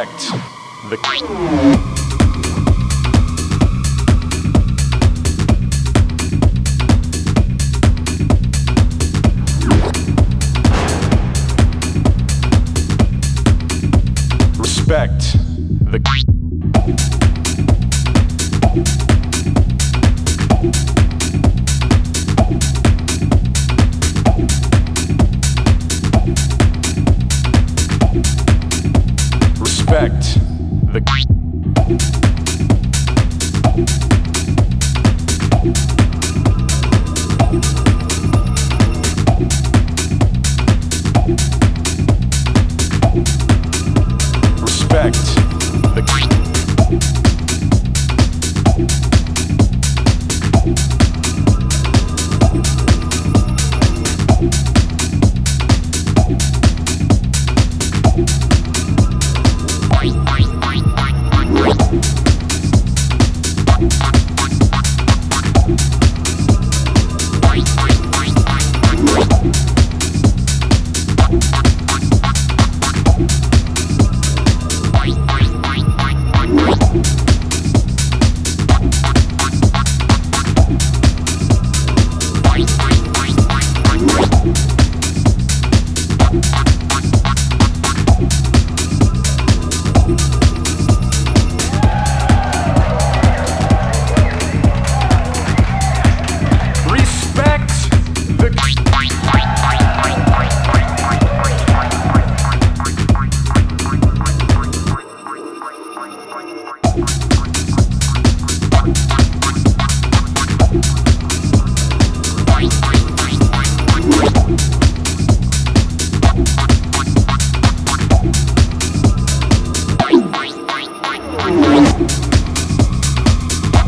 Correct. The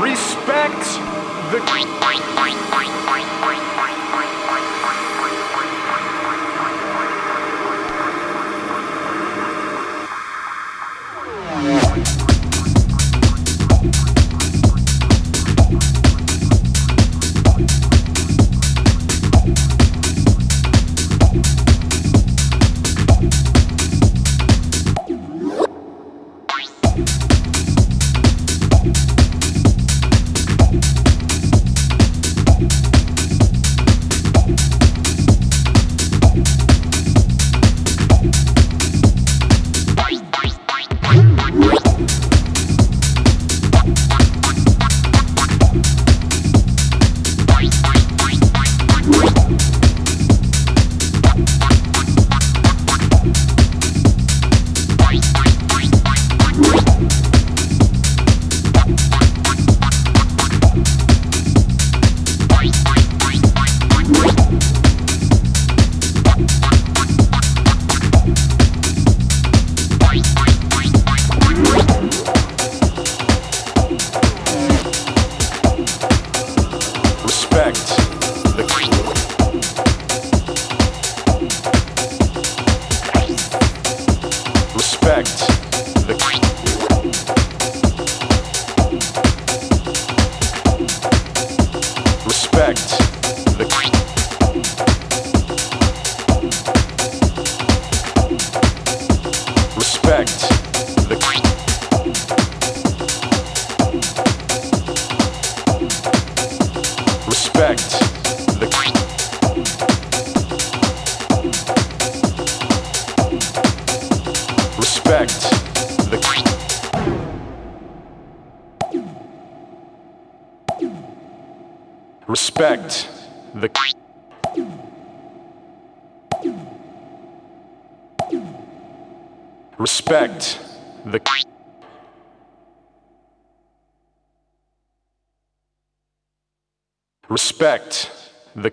Respect the. effect. Respect the Respect. The Respect. The Respect. The